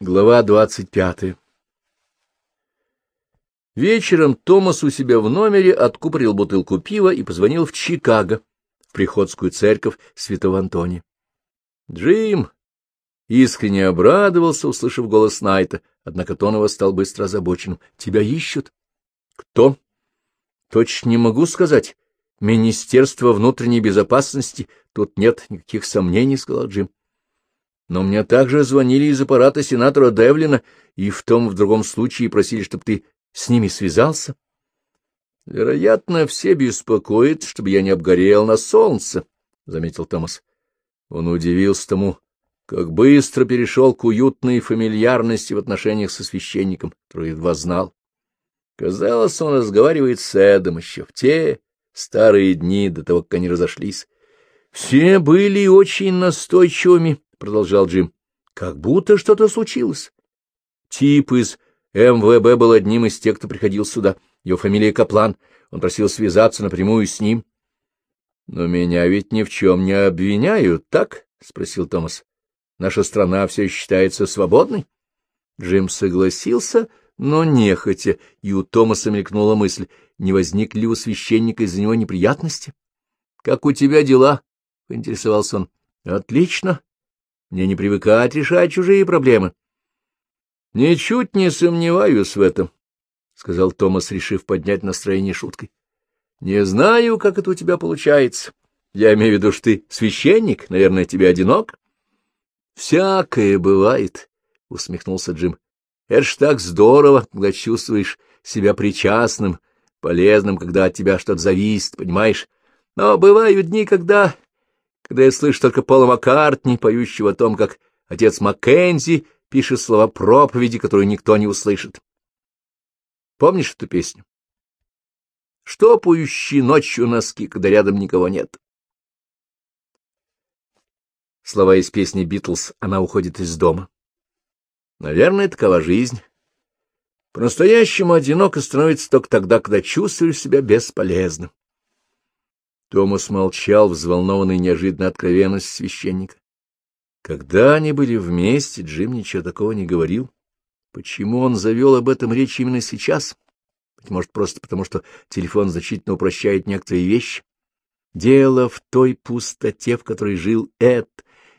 Глава двадцать пятая Вечером Томас у себя в номере откупорил бутылку пива и позвонил в Чикаго, в приходскую церковь святого Антония. Джим искренне обрадовался, услышав голос Найта, однако тон его стал быстро озабоченным. — Тебя ищут? — Кто? — Точно не могу сказать. Министерство внутренней безопасности. Тут нет никаких сомнений, — сказал Джим. Но мне также звонили из аппарата сенатора Девлина, и в том в другом случае просили, чтобы ты с ними связался. — Вероятно, все беспокоят, чтобы я не обгорел на солнце, — заметил Томас. Он удивился тому, как быстро перешел к уютной фамильярности в отношениях со священником, который едва знал. Казалось, он разговаривает с Эдом еще в те старые дни до того, как они разошлись. Все были очень настойчивыми — продолжал Джим, — как будто что-то случилось. Тип из МВБ был одним из тех, кто приходил сюда. Его фамилия Каплан. Он просил связаться напрямую с ним. — Но меня ведь ни в чем не обвиняют, так? — спросил Томас. — Наша страна все считается свободной? Джим согласился, но нехотя, и у Томаса мелькнула мысль, не возникли ли у священника из-за него неприятности. — Как у тебя дела? — поинтересовался он. — Отлично. Мне не привыкать решать чужие проблемы. — Ничуть не сомневаюсь в этом, — сказал Томас, решив поднять настроение шуткой. — Не знаю, как это у тебя получается. Я имею в виду, что ты священник, наверное, тебе одинок. — Всякое бывает, — усмехнулся Джим. — Это ж так здорово, когда чувствуешь себя причастным, полезным, когда от тебя что-то зависит, понимаешь? Но бывают дни, когда когда я слышу только Пола Маккартни, поющего о том, как отец Маккензи пишет слова проповеди, которую никто не услышит. Помнишь эту песню? Что поющие ночью носки, когда рядом никого нет? Слова из песни «Битлз» «Она уходит из дома». Наверное, такова жизнь. По-настоящему одиноко становится только тогда, когда чувствуешь себя бесполезным. Томас молчал, взволнованный неожиданно откровенность священника. Когда они были вместе, Джим ничего такого не говорил. Почему он завел об этом речь именно сейчас? Быть может, просто потому, что телефон значительно упрощает некоторые вещи? Дело в той пустоте, в которой жил Эд,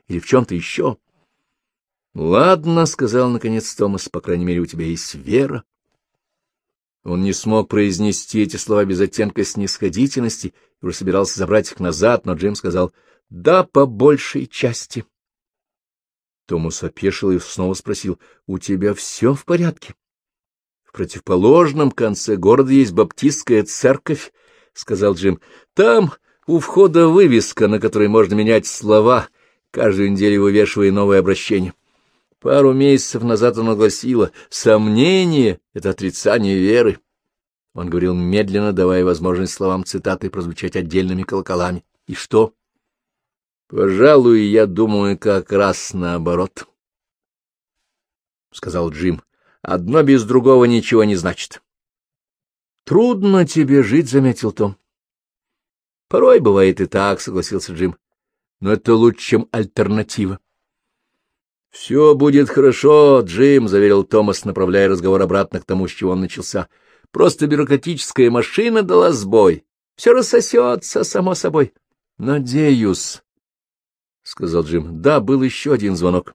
или в чем-то еще. — Ладно, — сказал наконец Томас, — по крайней мере, у тебя есть вера. Он не смог произнести эти слова без оттенка снисходительности и уже собирался забрать их назад, но Джим сказал «Да, по большей части». Томас опешил и снова спросил «У тебя все в порядке?» «В противоположном конце города есть баптистская церковь», — сказал Джим. «Там у входа вывеска, на которой можно менять слова, каждую неделю вывешивая новое обращение». Пару месяцев назад она гласила «Сомнение — это отрицание веры». Он говорил медленно, давая возможность словам цитаты прозвучать отдельными колоколами. И что? Пожалуй, я думаю, как раз наоборот, — сказал Джим. Одно без другого ничего не значит. Трудно тебе жить, — заметил Том. Порой бывает и так, — согласился Джим. Но это лучше, чем альтернатива. — Все будет хорошо, Джим, — заверил Томас, направляя разговор обратно к тому, с чего он начался. — Просто бюрократическая машина дала сбой. Все рассосется, само собой. — Надеюсь, — сказал Джим. — Да, был еще один звонок.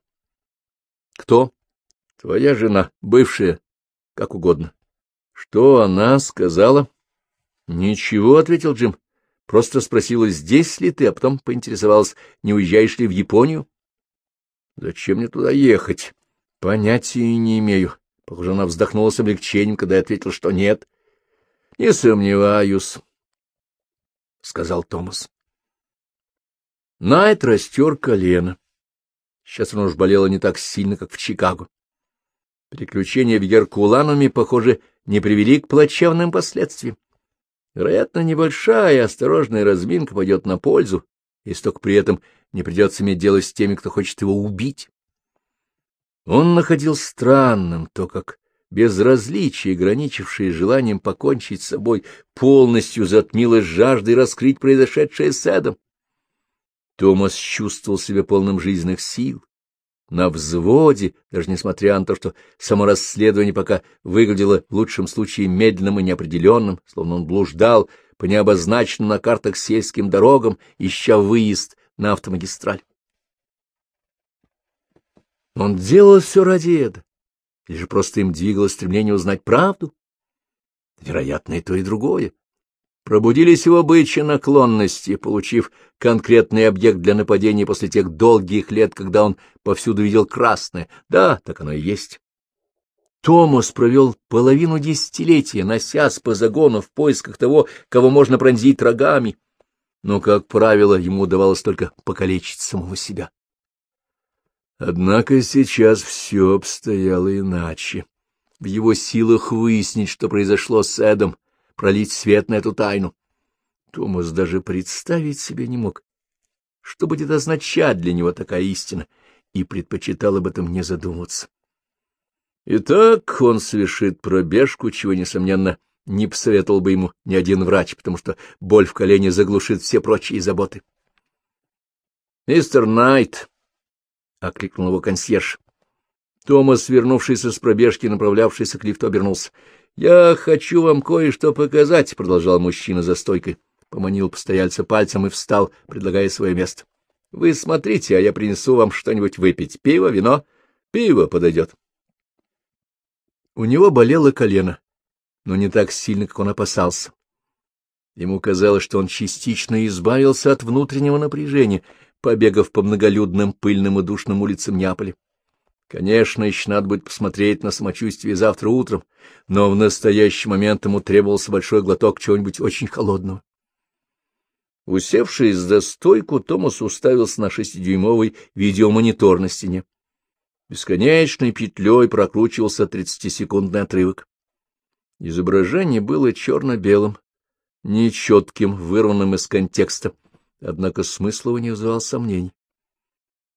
— Кто? — Твоя жена, бывшая, как угодно. — Что она сказала? — Ничего, — ответил Джим. — Просто спросила, здесь ли ты, а потом поинтересовалась, не уезжаешь ли в Японию. Зачем мне туда ехать? Понятия не имею. Похоже, она вздохнула с облегчением, когда я ответил, что нет. — Не сомневаюсь, — сказал Томас. Найт растер колено. Сейчас оно уж болело не так сильно, как в Чикаго. Приключения в Геркулануме, похоже, не привели к плачевным последствиям. Вероятно, небольшая осторожная разминка пойдет на пользу, если только при этом не придется иметь дело с теми, кто хочет его убить. Он находил странным то, как безразличие, граничившее желанием покончить с собой, полностью затмило жаждой раскрыть произошедшее с Эдом. Томас чувствовал себя полным жизненных сил, на взводе, даже несмотря на то, что само расследование пока выглядело в лучшем случае медленным и неопределенным, словно он блуждал по необозначенным на картах сельским дорогам, ища выезд на автомагистраль. Он делал все ради этого, или же просто им двигало стремление узнать правду? Вероятно, и то, и другое. Пробудились его бычьи наклонности, получив конкретный объект для нападения после тех долгих лет, когда он повсюду видел красное. Да, так оно и есть. Томас провел половину десятилетия, носясь по загону в поисках того, кого можно пронзить рогами, но, как правило, ему удавалось только покалечить самого себя. Однако сейчас все обстояло иначе. В его силах выяснить, что произошло с Эдом, пролить свет на эту тайну. Томас даже представить себе не мог, что будет означать для него такая истина, и предпочитал об этом не задумываться. Итак, он совершит пробежку, чего, несомненно, не посоветовал бы ему ни один врач, потому что боль в колене заглушит все прочие заботы. — Мистер Найт, — окликнул его консьерж. Томас, вернувшийся с пробежки, направлявшийся к лифту, обернулся. — Я хочу вам кое-что показать, — продолжал мужчина за стойкой. Поманил постояльца пальцем и встал, предлагая свое место. — Вы смотрите, а я принесу вам что-нибудь выпить. Пиво, вино? Пиво подойдет. У него болело колено, но не так сильно, как он опасался. Ему казалось, что он частично избавился от внутреннего напряжения, побегав по многолюдным, пыльным и душным улицам Неаполя. Конечно, еще надо будет посмотреть на самочувствие завтра утром, но в настоящий момент ему требовался большой глоток чего-нибудь очень холодного. Усевшись за стойку, Томас уставился на шестидюймовый видеомонитор на стене. Бесконечной петлей прокручивался тридцатисекундный отрывок. Изображение было черно-белым, нечетким, вырванным из контекста, однако смысл его не вызывал сомнений.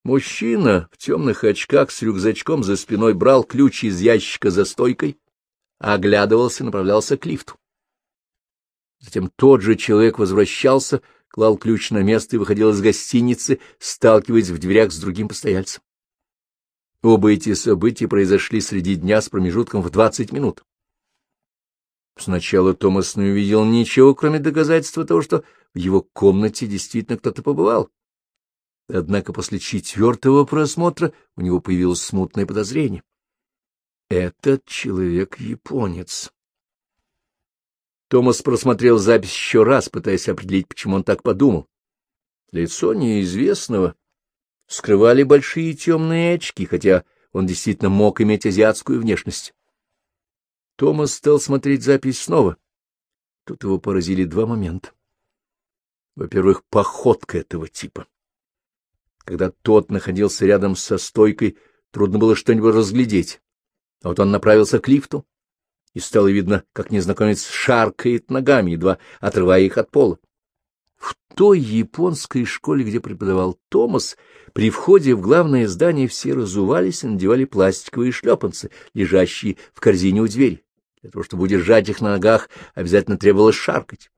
Мужчина в темных очках с рюкзачком за спиной брал ключ из ящика за стойкой, оглядывался и направлялся к лифту. Затем тот же человек возвращался, клал ключ на место и выходил из гостиницы, сталкиваясь в дверях с другим постояльцем. Оба эти события произошли среди дня с промежутком в двадцать минут. Сначала Томас не увидел ничего, кроме доказательства того, что в его комнате действительно кто-то побывал. Однако после четвертого просмотра у него появилось смутное подозрение. Этот человек японец. Томас просмотрел запись еще раз, пытаясь определить, почему он так подумал. Лицо неизвестного скрывали большие темные очки, хотя он действительно мог иметь азиатскую внешность. Томас стал смотреть запись снова. Тут его поразили два момента. Во-первых, походка этого типа. Когда тот находился рядом со стойкой, трудно было что-нибудь разглядеть. А вот он направился к лифту, и стало видно, как незнакомец шаркает ногами, едва отрывая их от пола. В той японской школе, где преподавал Томас, при входе в главное здание все разувались и надевали пластиковые шлепанцы, лежащие в корзине у двери. Для того, чтобы удержать их на ногах, обязательно требовалось шаркать.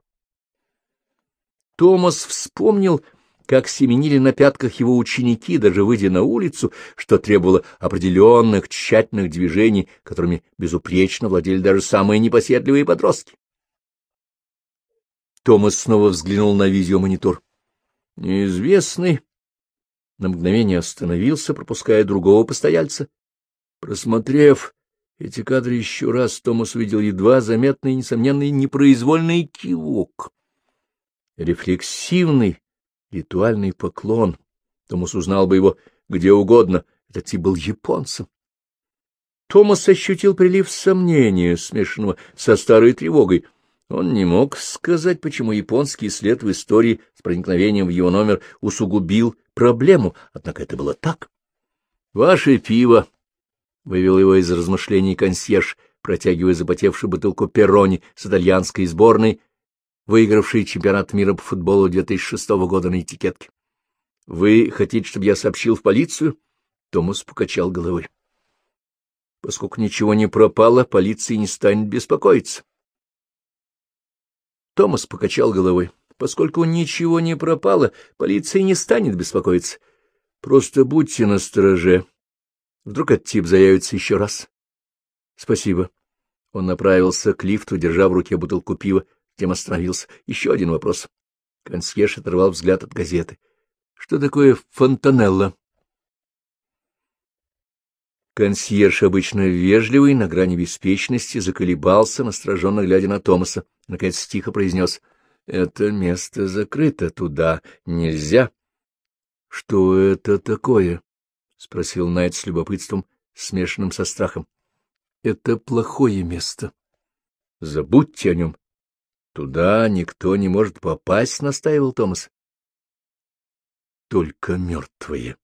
Томас вспомнил как семенили на пятках его ученики, даже выйдя на улицу, что требовало определенных тщательных движений, которыми безупречно владели даже самые непоседливые подростки. Томас снова взглянул на видеомонитор. Неизвестный на мгновение остановился, пропуская другого постояльца. Просмотрев эти кадры еще раз, Томас увидел едва заметный несомненный непроизвольный кивок. Рефлексивный, ритуальный поклон. Томас узнал бы его где угодно. Этот тип был японцем. Томас ощутил прилив сомнения, смешанного со старой тревогой. Он не мог сказать, почему японский след в истории с проникновением в его номер усугубил проблему, однако это было так. — Ваше пиво! — вывел его из размышлений консьерж, протягивая запотевшую бутылку перрони с итальянской сборной выигравший чемпионат мира по футболу 2006 года на этикетке. — Вы хотите, чтобы я сообщил в полицию? Томас покачал головой. Поскольку ничего не пропало, полиция не станет беспокоиться. Томас покачал головой. Поскольку ничего не пропало, полиция не станет беспокоиться. Просто будьте настороже, Вдруг этот тип заявится еще раз? — Спасибо. Он направился к лифту, держа в руке бутылку пива, тем остановился. Еще один вопрос. Консьерж оторвал взгляд от газеты. — Что такое фонтанелла? Консьерж, обычно вежливый, на грани беспечности, заколебался, настороженно глядя на Томаса. Наконец тихо произнес. — Это место закрыто, туда нельзя. — Что это такое? — спросил Найт с любопытством, смешанным со страхом. — Это плохое место. Забудьте о нем. Туда никто не может попасть, — настаивал Томас. — Только мертвые.